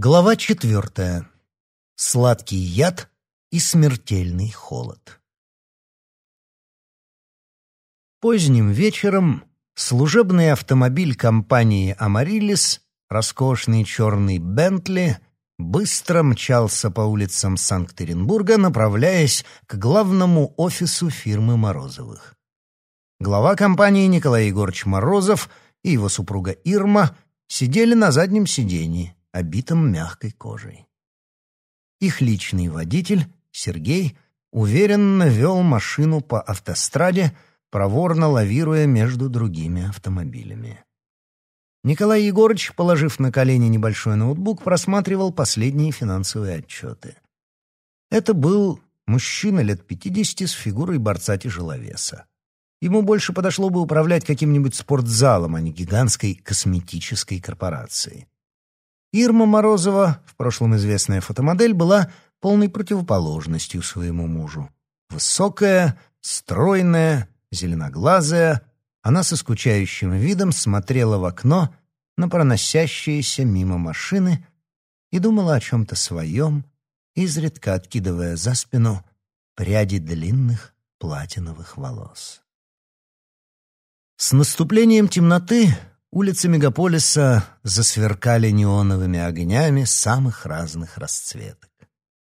Глава четвертая. Сладкий яд и смертельный холод. Поздним вечером служебный автомобиль компании «Амарилис», роскошный черный «Бентли», быстро мчался по улицам Санкт-Петербурга, направляясь к главному офису фирмы Морозовых. Глава компании Николай Егорович Морозов и его супруга Ирма сидели на заднем сиденье, обитом мягкой кожей. Их личный водитель, Сергей, уверенно вел машину по автостраде, проворно лавируя между другими автомобилями. Николай Егорович, положив на колени небольшой ноутбук, просматривал последние финансовые отчеты. Это был мужчина лет пятидесяти с фигурой борца-тяжеловеса. Ему больше подошло бы управлять каким-нибудь спортзалом, а не гигантской косметической корпорацией. Ирма Морозова, в прошлом известная фотомодель, была полной противоположностью своему мужу. Высокая, стройная, зеленоглазая, она со скучающим видом смотрела в окно на проносящиеся мимо машины и думала о чем-то своем, изредка откидывая за спину пряди длинных платиновых волос. С наступлением темноты Улицы мегаполиса засверкали неоновыми огнями самых разных расцветок.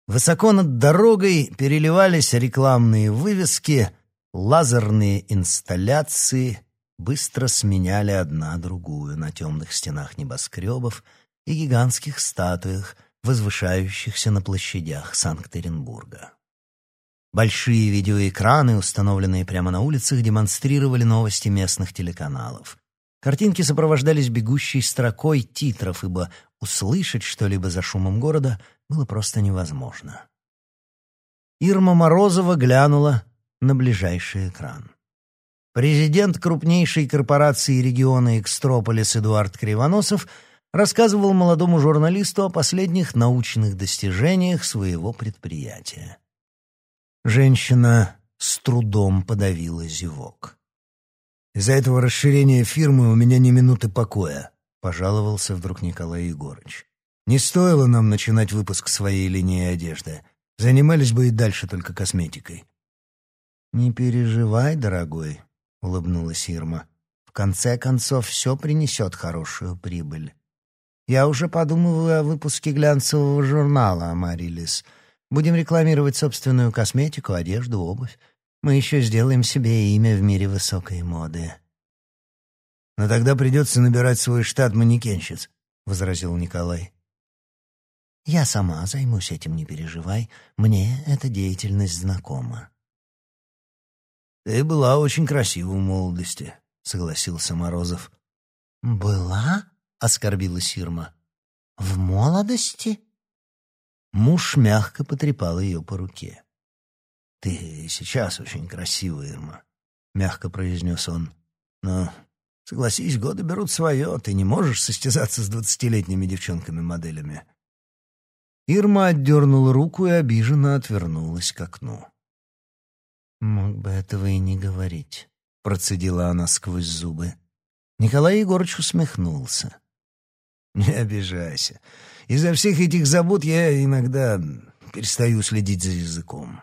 Высоко над дорогой переливались рекламные вывески, лазерные инсталляции быстро сменяли одна другую на темных стенах небоскребов и гигантских статуях, возвышающихся на площадях Санкт-Петербурга. Большие видеоэкраны, установленные прямо на улицах, демонстрировали новости местных телеканалов. Картинки сопровождались бегущей строкой титров, ибо услышать что-либо за шумом города было просто невозможно. Ирма Морозова глянула на ближайший экран. Президент крупнейшей корпорации региона Экстрополис Эдуард Кривоносов рассказывал молодому журналисту о последних научных достижениях своего предприятия. Женщина с трудом подавила зевок. Из-за этого расширения фирмы у меня ни минуты покоя», — пожаловался вдруг Николай Егорыч. «Не стоило нам начинать выпуск своей линии одежды. Занимались бы и дальше только косметикой». «Не переживай, дорогой», — улыбнулась Ирма. «В конце концов, все принесет хорошую прибыль. Я уже подумываю о выпуске глянцевого журнала «Амарилис». Будем рекламировать собственную косметику, одежду, обувь. Мы еще сделаем себе имя в мире высокой моды». «Но тогда придется набирать свой штат манекенщиц», — возразил Николай. «Я сама займусь этим, не переживай. Мне эта деятельность знакома». «Ты была очень красива в молодости», — согласился Морозов. «Была?» — оскорбилась Ирма. «В молодости?» Муж мягко потрепал ее по руке. «Ты сейчас очень красивая, Ирма», — мягко произнес он. «Но, согласись, годы берут свое. Ты не можешь состязаться с двадцатилетними девчонками-моделями». Ирма отдернула руку и обиженно отвернулась к окну. «Мог бы этого и не говорить», — процедила она сквозь зубы. Николай Егорович усмехнулся. «Не обижайся. Из-за всех этих забот я иногда перестаю следить за языком.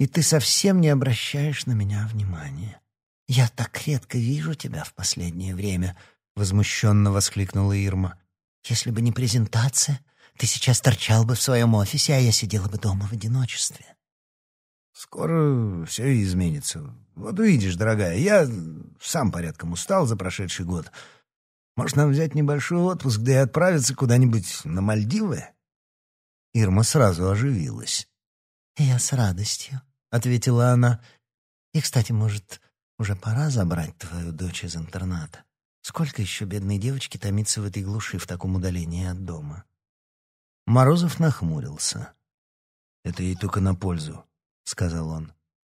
И ты совсем не обращаешь на меня внимания. Я так редко вижу тебя в последнее время, возмущенно воскликнула Ирма. Если бы не презентация, ты сейчас торчал бы в своем офисе, а я сидела бы дома в одиночестве. Скоро все изменится. Вот увидишь, дорогая, я сам порядком устал за прошедший год. Может, нам взять небольшой отпуск, да и отправиться куда-нибудь на Мальдивы?» Ирма сразу оживилась. «Я с радостью», — ответила она. «И, кстати, может, уже пора забрать твою дочь из интерната? Сколько еще бедной девочки томится в этой глуши в таком удалении от дома?» Морозов нахмурился. «Это ей только на пользу», — сказал он.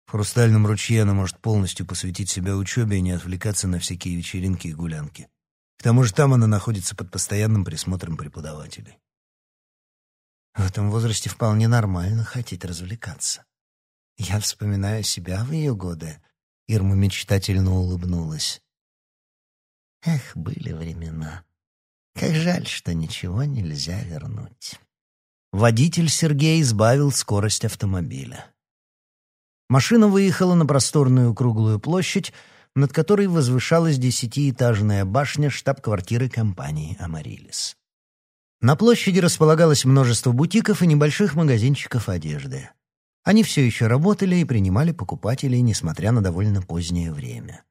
«В хрустальном ручье она может полностью посвятить себя учебе и не отвлекаться на всякие вечеринки и гулянки. К тому же там она находится под постоянным присмотром преподавателей». «В этом возрасте вполне нормально хотеть развлекаться», я вспоминаю себя в ее годы. Ирма мечтательно улыбнулась. Эх, были времена. Как жаль, что ничего нельзя вернуть. Водитель Сергей избавил скорость автомобиля. Машина выехала на просторную круглую площадь, над которой возвышалась десятиэтажная башня штаб-квартиры компании «Амарилис». На площади располагалось множество бутиков и небольших магазинчиков одежды. Они все еще работали и принимали покупателей, несмотря на довольно позднее время.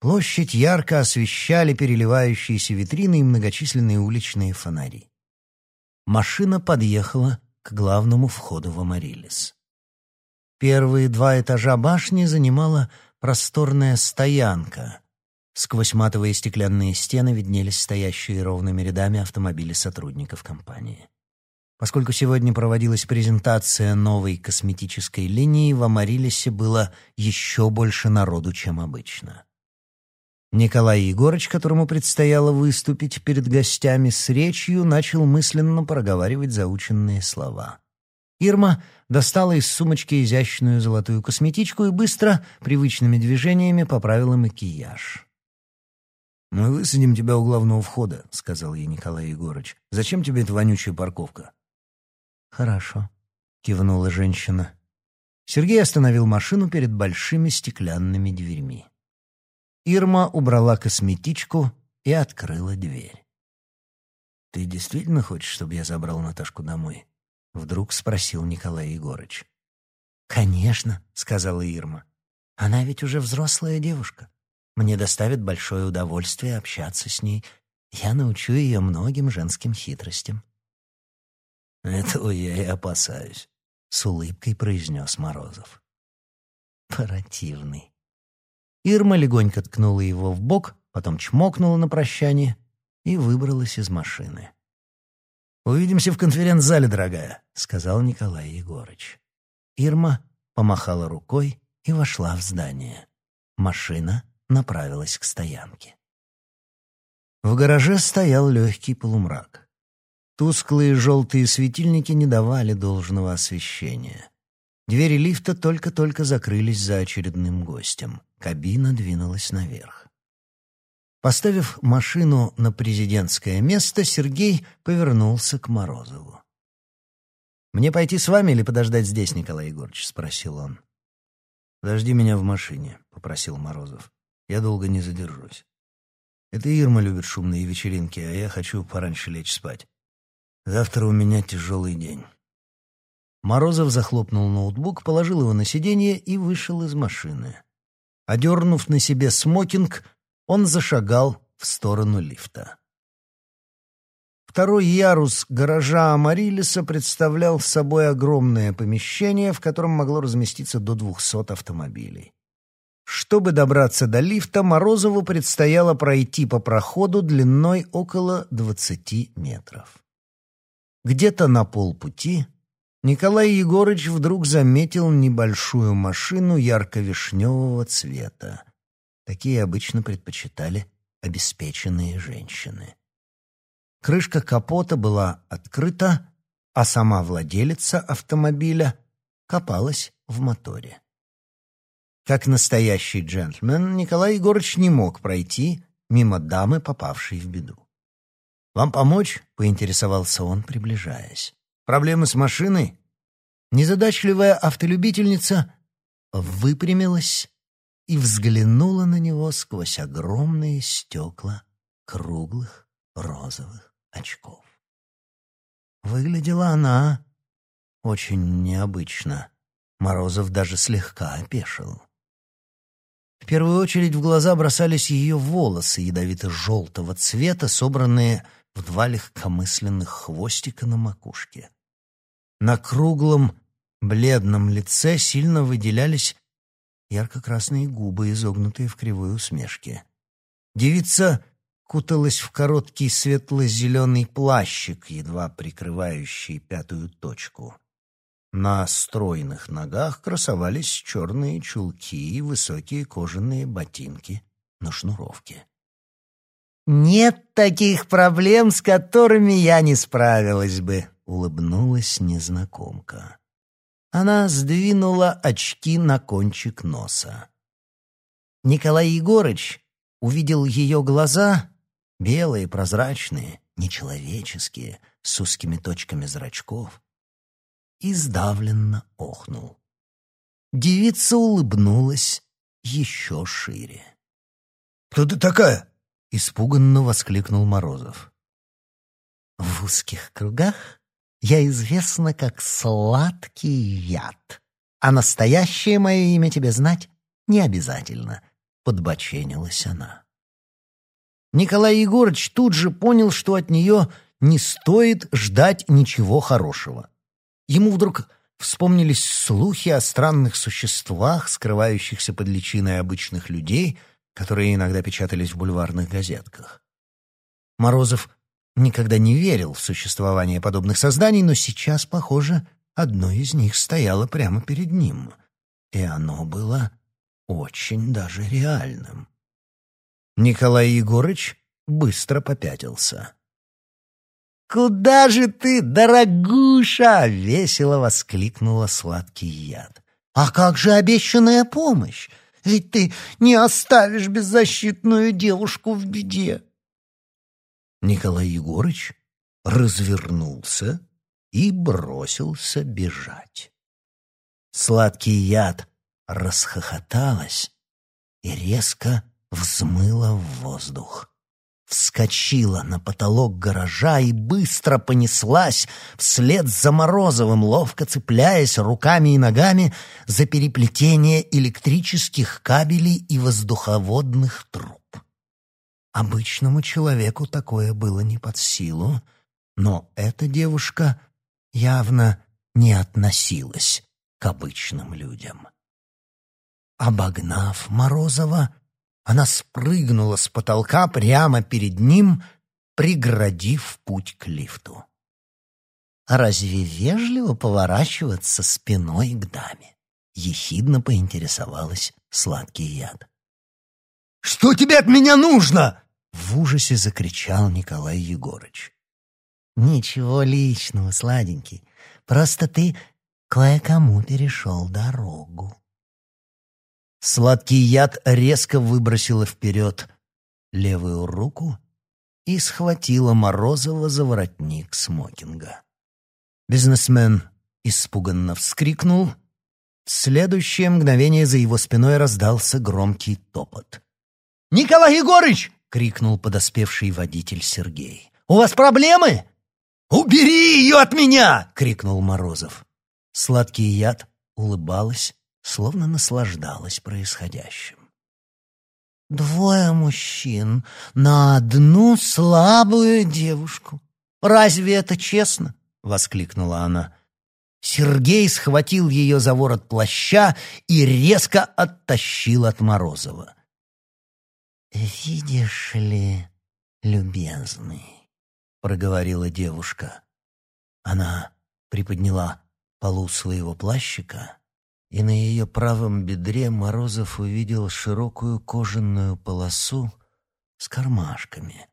Площадь ярко освещали переливающиеся витрины и многочисленные уличные фонари. Машина подъехала к главному входу в Амарилис. Первые два этажа башни занимала просторная стоянка. Сквозь матовые стеклянные стены виднелись стоящие ровными рядами автомобили сотрудников компании. Поскольку сегодня проводилась презентация новой косметической линии, в Амарилисе было еще больше народу, чем обычно. Николай Егорыч, которому предстояло выступить перед гостями с речью, начал мысленно проговаривать заученные слова. Ирма достала из сумочки изящную золотую косметичку и быстро, привычными движениями поправила макияж. «Мы высадим тебя у главного входа», — сказал ей Николай Егорыч. «Зачем тебе эта вонючая парковка?» «Хорошо», — кивнула женщина. Сергей остановил машину перед большими стеклянными дверьми. Ирма убрала косметичку и открыла дверь. «Ты действительно хочешь, чтобы я забрал Наташку домой?» — вдруг спросил Николай Егорыч. «Конечно», — сказала Ирма. «Она ведь уже взрослая девушка. Мне доставит большое удовольствие общаться с ней. Я научу ее многим женским хитростям». «Этого я и опасаюсь», — с улыбкой произнес Морозов. «Противный», Ирма легонько ткнула его в бок, потом чмокнула на прощание и выбралась из машины. «Увидимся в конференц-зале, дорогая», — сказал Николай Егорыч. Ирма помахала рукой и вошла в здание. Машина направилась к стоянке. В гараже стоял легкий полумрак. Тусклые желтые светильники не давали должного освещения. Двери лифта только-только закрылись за очередным гостем. Кабина двинулась наверх. Поставив машину на президентское место, Сергей повернулся к Морозову. «Мне пойти с вами или подождать здесь, Николай Егорович?» — спросил он. «Подожди меня в машине», — попросил Морозов. «Я долго не задержусь. Это Ирма любит шумные вечеринки, а я хочу пораньше лечь спать. Завтра у меня тяжелый день». Морозов захлопнул ноутбук, положил его на сиденье и вышел из машины. Одернув на себе смокинг, он зашагал в сторону лифта. Второй ярус гаража Амарилиса представлял собой огромное помещение, в котором могло разместиться до двухсот автомобилей. Чтобы добраться до лифта, Морозову предстояло пройти по проходу длиной около двадцати метров. Где-то на полпути Николай Егорыч вдруг заметил небольшую машину ярко-вишневого цвета. Такие обычно предпочитали обеспеченные женщины. Крышка капота была открыта, а сама владелица автомобиля копалась в моторе. Как настоящий джентльмен, Николай Егорыч не мог пройти мимо дамы, попавшей в беду. «Вам помочь?» — поинтересовался он, приближаясь. Проблемы с машиной? Незадачливая автолюбительница выпрямилась и взглянула на него сквозь огромные стекла круглых розовых очков. Выглядела она очень необычно. Морозов даже слегка опешил. В первую очередь в глаза бросались ее волосы ядовито-желтого цвета, собранные в два легкомысленных хвостика на макушке. На круглом, бледном лице сильно выделялись ярко-красные губы, изогнутые в кривой усмешке. Девица куталась в короткий светло-зеленый плащик, едва прикрывающий пятую точку. На стройных ногах красовались черные чулки и высокие кожаные ботинки на шнуровке. «Нет таких проблем, с которыми я не справилась бы», улыбнулась незнакомка. Она сдвинула очки на кончик носа. Николай Егорыч увидел ее глаза белые, прозрачные, нечеловеческие, с узкими точками зрачков, и сдавленно охнул. Девица улыбнулась еще шире. «Кто ты такая?» — испуганно воскликнул Морозов. «В узких кругах я известна как сладкий яд, а настоящее мое имя тебе знать не обязательно», — подбоченилась она. Николай Егорыч тут же понял, что от нее не стоит ждать ничего хорошего. Ему вдруг вспомнились слухи о странных существах, скрывающихся под личиной обычных людей, которые иногда печатались в бульварных газетках. Морозов никогда не верил в существование подобных созданий, но сейчас, похоже, одно из них стояло прямо перед ним, и оно было очень даже реальным. Николай Егорыч быстро попятился. «Куда же ты, дорогуша?» — весело воскликнула сладкий яд. «А как же обещанная помощь? Ведь ты не оставишь беззащитную девушку в беде!» Николай Егорыч развернулся и бросился бежать. Сладкий яд расхохоталась и резко взмыла в воздух вскочила на потолок гаража и быстро понеслась вслед за Морозовым, ловко цепляясь руками и ногами за переплетение электрических кабелей и воздуховодных труб. Обычному человеку такое было не под силу, но эта девушка явно не относилась к обычным людям. Обогнав Морозова, она спрыгнула с потолка прямо перед ним, преградив путь к лифту. А разве вежливо поворачиваться спиной к даме? Ехидно поинтересовалась сладкий яд. «Что тебе от меня нужно?» — в ужасе закричал Николай Егорыч. «Ничего личного, сладенький. Просто ты кое-кому перешел дорогу». Сладкий яд резко выбросила вперед левую руку и схватила Морозова за воротник смокинга. Бизнесмен испуганно вскрикнул. В следующее мгновение за его спиной раздался громкий топот. «Николай Егорыч!» — крикнул подоспевший водитель Сергей. «У вас проблемы?» «Убери ее от меня!» — крикнул Морозов. Сладкий яд улыбалась, словно наслаждалась происходящим. «Двое мужчин на одну слабую девушку. Разве это честно?» — воскликнула она. Сергей схватил ее за ворот плаща и резко оттащил от Морозова. «Видишь ли, любезный», — проговорила девушка. Она приподняла полу своего плащика и на ее правом бедре Морозов увидел широкую кожаную полосу с кармашками,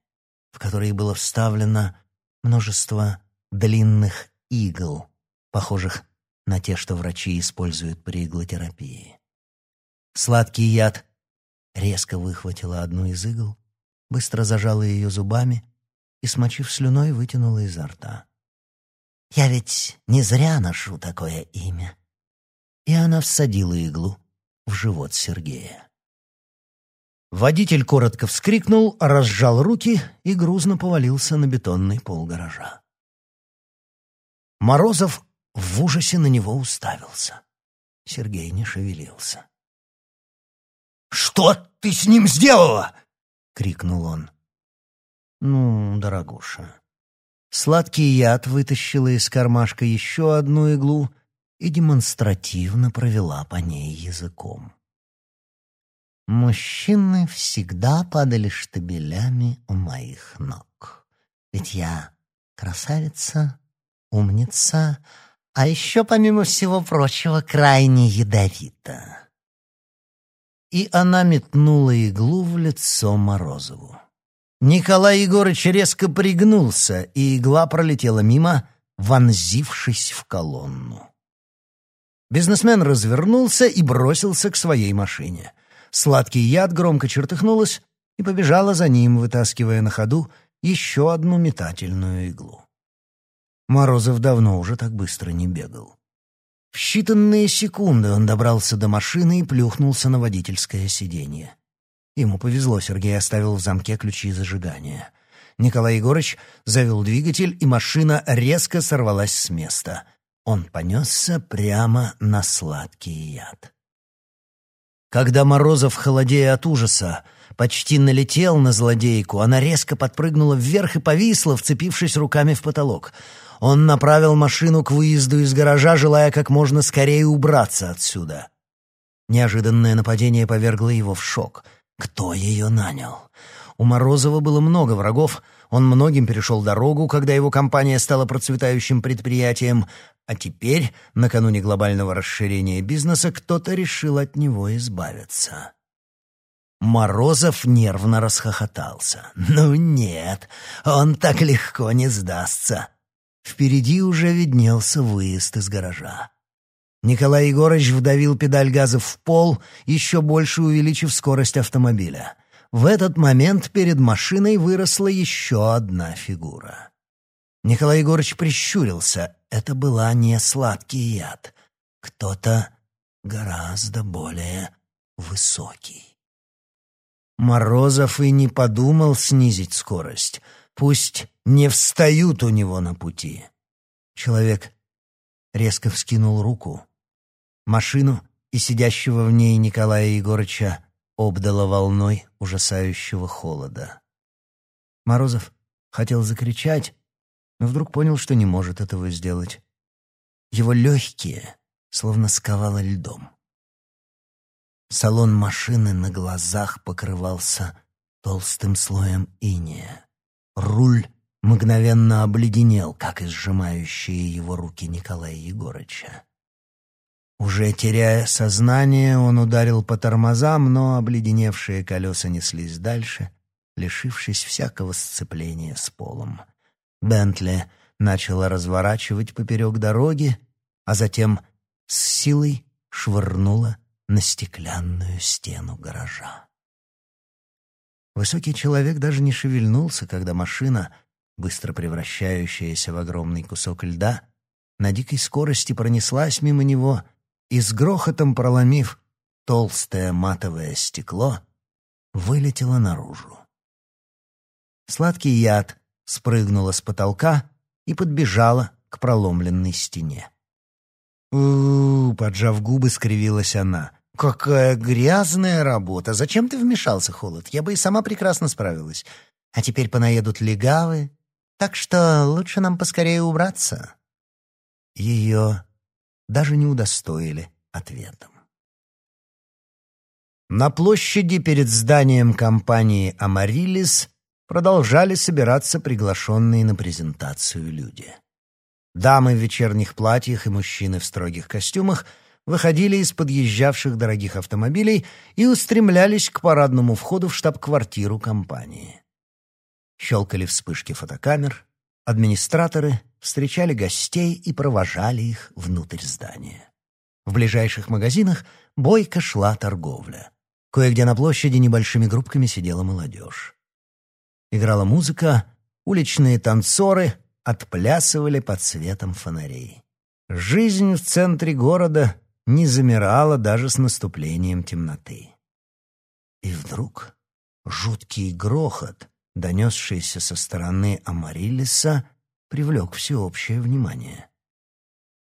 в которые было вставлено множество длинных игл, похожих на те, что врачи используют при иглотерапии. Сладкий яд резко выхватила одну из игл, быстро зажала ее зубами и, смочив слюной, вытянула изо рта. «Я ведь не зря ношу такое имя», и она всадила иглу в живот Сергея. Водитель коротко вскрикнул, разжал руки и грузно повалился на бетонный пол гаража. Морозов в ужасе на него уставился. Сергей не шевелился. «Что ты с ним сделала?» — крикнул он. «Ну, дорогуша». Сладкий яд вытащила из кармашка еще одну иглу — и демонстративно провела по ней языком. Мужчины всегда падали штабелями у моих ног. Ведь я красавица, умница, а еще, помимо всего прочего, крайне ядовита. И она метнула иглу в лицо Морозову. Николай Егорыч резко пригнулся, и игла пролетела мимо, вонзившись в колонну. Бизнесмен развернулся и бросился к своей машине. Сладкий яд громко чертыхнулась и побежала за ним, вытаскивая на ходу еще одну метательную иглу. Морозов давно уже так быстро не бегал. В считанные секунды он добрался до машины и плюхнулся на водительское сиденье. Ему повезло, Сергей оставил в замке ключи зажигания. Николай Егорыч завел двигатель, и машина резко сорвалась с места. Он понесся прямо на сладкий яд. Когда Морозов, холодея от ужаса, почти налетел на злодейку, она резко подпрыгнула вверх и повисла, вцепившись руками в потолок. Он направил машину к выезду из гаража, желая как можно скорее убраться отсюда. Неожиданное нападение повергло его в шок. Кто ее нанял? У Морозова было много врагов, он многим перешел дорогу, когда его компания стала процветающим предприятием, а теперь, накануне глобального расширения бизнеса, кто-то решил от него избавиться. Морозов нервно расхохотался. «Ну нет, он так легко не сдастся. Впереди уже виднелся выезд из гаража. Николай Егорович вдавил педаль газа в пол, еще больше увеличив скорость автомобиля. В этот момент перед машиной выросла еще одна фигура. Николай Егорович прищурился. Это была не сладкий яд. Кто-то гораздо более высокий. Морозов и не подумал снизить скорость — Пусть не встают у него на пути. Человек резко вскинул руку. Машину и сидящего в ней Николая Егорыча обдало волной ужасающего холода. Морозов хотел закричать, но вдруг понял, что не может этого сделать. Его легкие словно сковало льдом. Салон машины на глазах покрывался толстым слоем иния. Руль мгновенно обледенел, как и сжимающие его руки Николая Егорыча. Уже теряя сознание, он ударил по тормозам, но обледеневшие колеса неслись дальше, лишившись всякого сцепления с полом. Бентли начала разворачивать поперек дороги, а затем с силой швырнула на стеклянную стену гаража. Высокий человек даже не шевельнулся, когда машина, быстро превращающаяся в огромный кусок льда, на дикой скорости пронеслась мимо него и с грохотом проломив толстое матовое стекло, вылетела наружу. Сладкий яд спрыгнула с потолка и подбежала к проломленной стене. у, поджав губы, скривилась она. «Какая грязная работа! Зачем ты вмешался, Холод? Я бы и сама прекрасно справилась. А теперь понаедут легавы, так что лучше нам поскорее убраться». Ее даже не удостоили ответом. На площади перед зданием компании «Амарилис» продолжали собираться приглашенные на презентацию люди. Дамы в вечерних платьях и мужчины в строгих костюмах — выходили из подъезжавших дорогих автомобилей и устремлялись к парадному входу в штаб-квартиру компании. Щелкали вспышки фотокамер, администраторы встречали гостей и провожали их внутрь здания. В ближайших магазинах бойко шла торговля. Кое-где на площади небольшими группками сидела молодежь. Играла музыка, уличные танцоры отплясывали под светом фонарей. Жизнь в центре города не замирала даже с наступлением темноты. И вдруг жуткий грохот, донесшийся со стороны Амарилиса, привлек всеобщее внимание.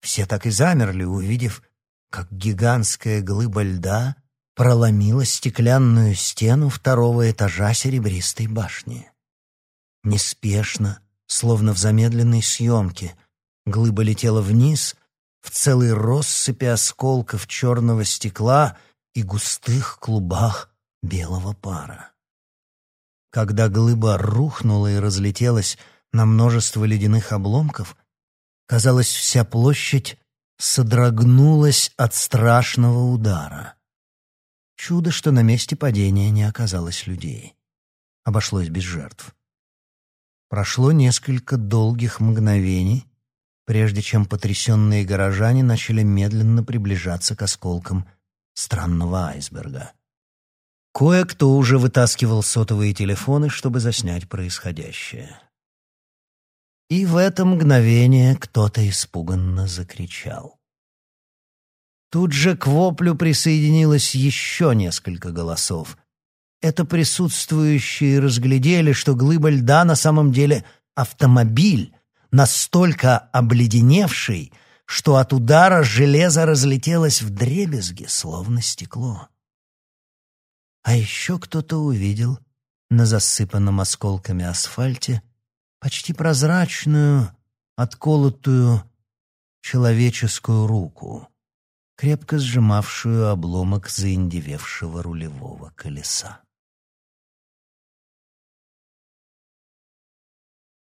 Все так и замерли, увидев, как гигантская глыба льда проломила стеклянную стену второго этажа серебристой башни. Неспешно, словно в замедленной съемке, глыба летела вниз, в целой россыпи осколков черного стекла и густых клубах белого пара. Когда глыба рухнула и разлетелась на множество ледяных обломков, казалось, вся площадь содрогнулась от страшного удара. Чудо, что на месте падения не оказалось людей. Обошлось без жертв. Прошло несколько долгих мгновений, прежде чем потрясенные горожане начали медленно приближаться к осколкам странного айсберга. Кое-кто уже вытаскивал сотовые телефоны, чтобы заснять происходящее. И в это мгновение кто-то испуганно закричал. Тут же к воплю присоединилось еще несколько голосов. Это присутствующие разглядели, что глыба льда на самом деле автомобиль, настолько обледеневший, что от удара железо разлетелось в дребезги, словно стекло. А еще кто-то увидел на засыпанном осколками асфальте почти прозрачную, отколотую человеческую руку, крепко сжимавшую обломок заиндевевшего рулевого колеса.